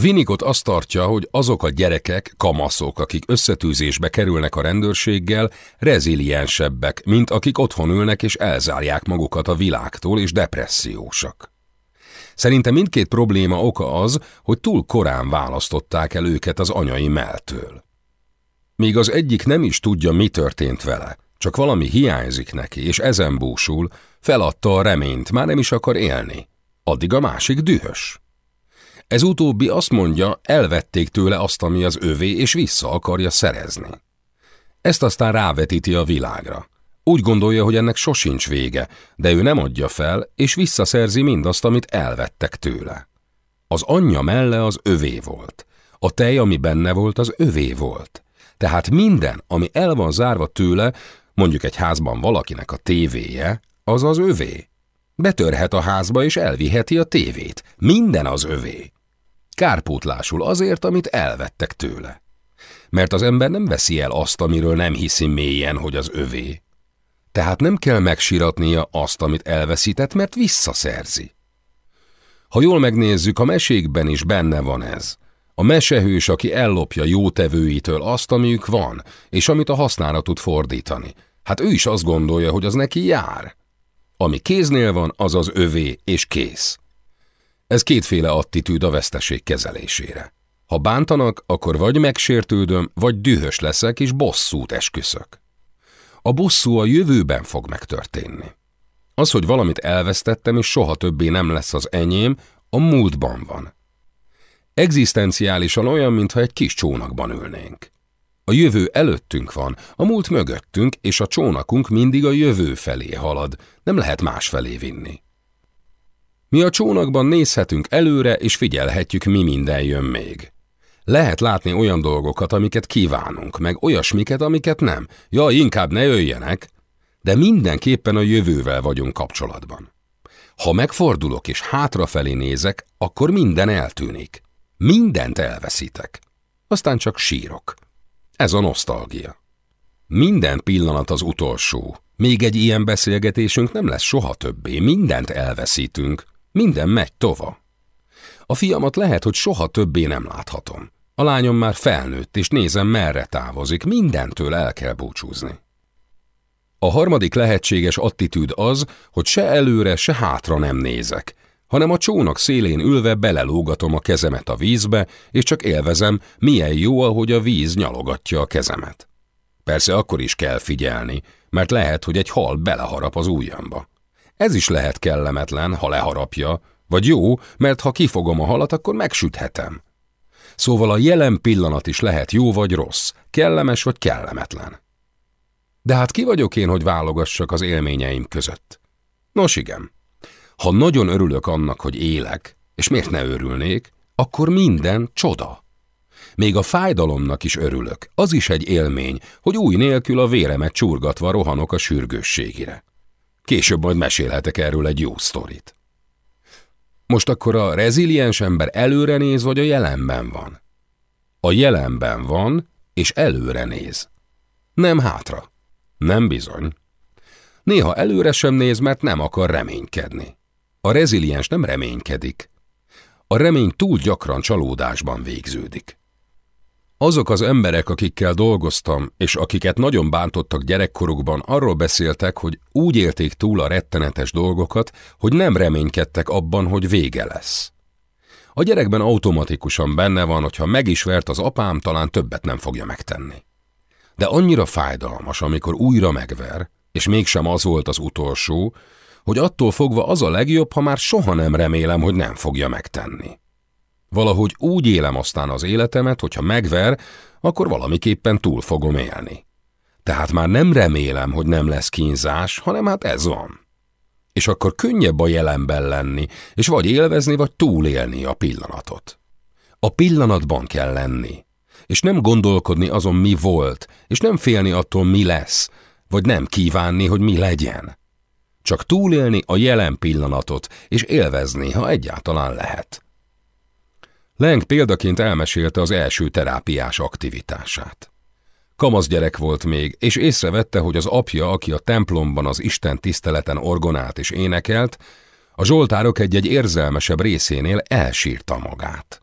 Vinikot azt tartja, hogy azok a gyerekek, kamaszok, akik összetűzésbe kerülnek a rendőrséggel, reziliensebbek, mint akik otthon ülnek és elzárják magukat a világtól és depressziósak. Szerinte mindkét probléma oka az, hogy túl korán választották el őket az anyai melltől. Míg az egyik nem is tudja, mi történt vele, csak valami hiányzik neki, és ezen búsul, feladta a reményt, már nem is akar élni. Addig a másik dühös. Ez utóbbi azt mondja, elvették tőle azt, ami az övé, és vissza akarja szerezni. Ezt aztán rávetíti a világra. Úgy gondolja, hogy ennek sosincs vége, de ő nem adja fel, és visszaszerzi mindazt, amit elvettek tőle. Az anyja melle az övé volt. A tej, ami benne volt, az övé volt. Tehát minden, ami el van zárva tőle, mondjuk egy házban valakinek a tévéje, az az övé. Betörhet a házba és elviheti a tévét. Minden az övé. Kárpótlásul azért, amit elvettek tőle. Mert az ember nem veszi el azt, amiről nem hiszi mélyen, hogy az övé. Tehát nem kell megsiratnia azt, amit elveszített, mert visszaszerzi. Ha jól megnézzük, a mesékben is benne van ez. A mesehős, aki ellopja jótevőitől azt, amiük van, és amit a hasznára tud fordítani. Hát ő is azt gondolja, hogy az neki jár. Ami kéznél van, az az övé, és kész. Ez kétféle attitűd a veszteség kezelésére. Ha bántanak, akkor vagy megsértődöm, vagy dühös leszek, és bosszút esküszök. A bosszú a jövőben fog megtörténni. Az, hogy valamit elvesztettem, és soha többé nem lesz az enyém, a múltban van. Egzisztenciálisan olyan, mintha egy kis csónakban ülnénk. A jövő előttünk van, a múlt mögöttünk, és a csónakunk mindig a jövő felé halad, nem lehet más felé vinni. Mi a csónakban nézhetünk előre, és figyelhetjük, mi minden jön még. Lehet látni olyan dolgokat, amiket kívánunk, meg olyasmiket, amiket nem. Ja, inkább ne jöjjenek. De mindenképpen a jövővel vagyunk kapcsolatban. Ha megfordulok és hátrafelé nézek, akkor minden eltűnik. Mindent elveszítek. Aztán csak sírok. Ez a nosztalgia. Minden pillanat az utolsó. Még egy ilyen beszélgetésünk nem lesz soha többé, mindent elveszítünk, minden megy tova. A fiamat lehet, hogy soha többé nem láthatom. A lányom már felnőtt, és nézem, merre távozik, mindentől el kell búcsúzni. A harmadik lehetséges attitűd az, hogy se előre, se hátra nem nézek, hanem a csónak szélén ülve belelógatom a kezemet a vízbe, és csak élvezem, milyen jó, ahogy a víz nyalogatja a kezemet. Persze akkor is kell figyelni, mert lehet, hogy egy hal beleharap az ujjamba. Ez is lehet kellemetlen, ha leharapja, vagy jó, mert ha kifogom a halat, akkor megsüthetem. Szóval a jelen pillanat is lehet jó vagy rossz, kellemes vagy kellemetlen. De hát ki vagyok én, hogy válogassak az élményeim között? Nos igen, ha nagyon örülök annak, hogy élek, és miért ne örülnék, akkor minden csoda. Még a fájdalomnak is örülök, az is egy élmény, hogy új nélkül a véremet csurgatva rohanok a sürgősségire. Később majd mesélhetek erről egy jó sztorit. Most akkor a reziliens ember előre néz, vagy a jelenben van? A jelenben van, és előre néz. Nem hátra. Nem bizony. Néha előre sem néz, mert nem akar reménykedni. A reziliens nem reménykedik. A remény túl gyakran csalódásban végződik. Azok az emberek, akikkel dolgoztam, és akiket nagyon bántottak gyerekkorukban, arról beszéltek, hogy úgy élték túl a rettenetes dolgokat, hogy nem reménykedtek abban, hogy vége lesz. A gyerekben automatikusan benne van, hogy ha meg is vert az apám, talán többet nem fogja megtenni. De annyira fájdalmas, amikor újra megver, és mégsem az volt az utolsó, hogy attól fogva az a legjobb, ha már soha nem remélem, hogy nem fogja megtenni. Valahogy úgy élem aztán az életemet, hogyha megver, akkor valamiképpen túl fogom élni. Tehát már nem remélem, hogy nem lesz kínzás, hanem hát ez van. És akkor könnyebb a jelenben lenni, és vagy élvezni, vagy túlélni a pillanatot. A pillanatban kell lenni, és nem gondolkodni azon, mi volt, és nem félni attól, mi lesz, vagy nem kívánni, hogy mi legyen. Csak túlélni a jelen pillanatot, és élvezni, ha egyáltalán lehet. Leng példaként elmesélte az első terápiás aktivitását. Kamasz gyerek volt még, és észrevette, hogy az apja, aki a templomban az Isten tiszteleten orgonált és énekelt, a zsoltárok egy-egy érzelmesebb részénél elsírta magát.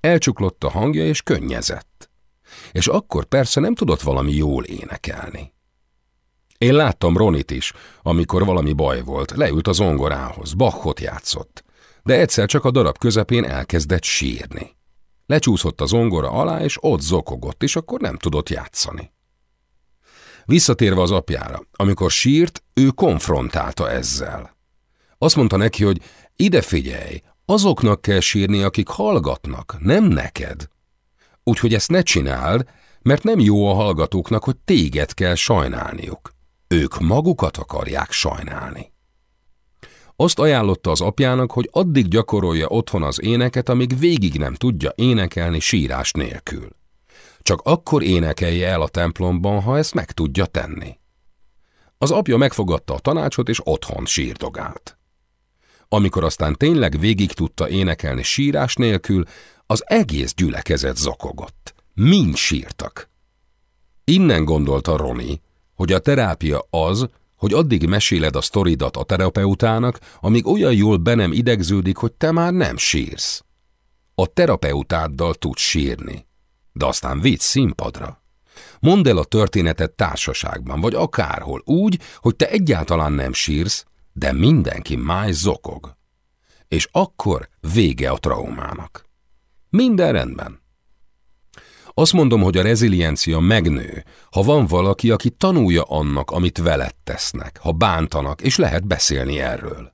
Elcsuklott a hangja, és könnyezett. És akkor persze nem tudott valami jól énekelni. Én láttam Ronit is, amikor valami baj volt, leült az zongorához, Bachot játszott, de egyszer csak a darab közepén elkezdett sírni. Lecsúszott az zongora alá, és ott zokogott, és akkor nem tudott játszani. Visszatérve az apjára, amikor sírt, ő konfrontálta ezzel. Azt mondta neki, hogy ide figyelj, azoknak kell sírni, akik hallgatnak, nem neked. Úgyhogy ezt ne csináld, mert nem jó a hallgatóknak, hogy téged kell sajnálniuk. Ők magukat akarják sajnálni. Azt ajánlotta az apjának, hogy addig gyakorolja otthon az éneket, amíg végig nem tudja énekelni sírás nélkül. Csak akkor énekelje el a templomban, ha ezt meg tudja tenni. Az apja megfogadta a tanácsot, és otthon sírdogált. Amikor aztán tényleg végig tudta énekelni sírás nélkül, az egész gyülekezet zokogott. Mind sírtak. Innen gondolta Roni, hogy a terápia az, hogy addig meséled a sztoridat a terapeutának, amíg olyan jól be nem idegződik, hogy te már nem sírsz. A terapeutáddal tudsz sírni, de aztán vidd színpadra. Mondd el a történetet társaságban, vagy akárhol, úgy, hogy te egyáltalán nem sírsz, de mindenki máj zokog. És akkor vége a traumának. Minden rendben. Azt mondom, hogy a reziliencia megnő, ha van valaki, aki tanulja annak, amit veled tesznek, ha bántanak, és lehet beszélni erről.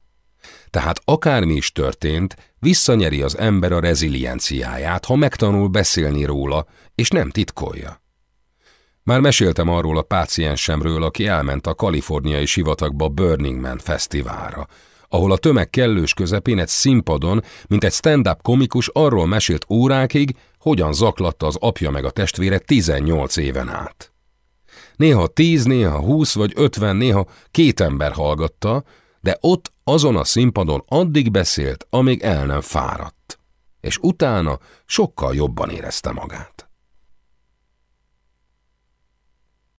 Tehát akármi is történt, visszanyeri az ember a rezilienciáját, ha megtanul beszélni róla, és nem titkolja. Már meséltem arról a páciensemről, aki elment a kaliforniai sivatagba Burning Man fesztiválra, ahol a tömeg kellős közepén egy színpadon, mint egy stand-up komikus arról mesélt órákig, hogyan zaklatta az apja meg a testvére 18 éven át. Néha 10, néha 20 vagy 50, néha két ember hallgatta, de ott azon a színpadon addig beszélt, amíg el nem fáradt. És utána sokkal jobban érezte magát.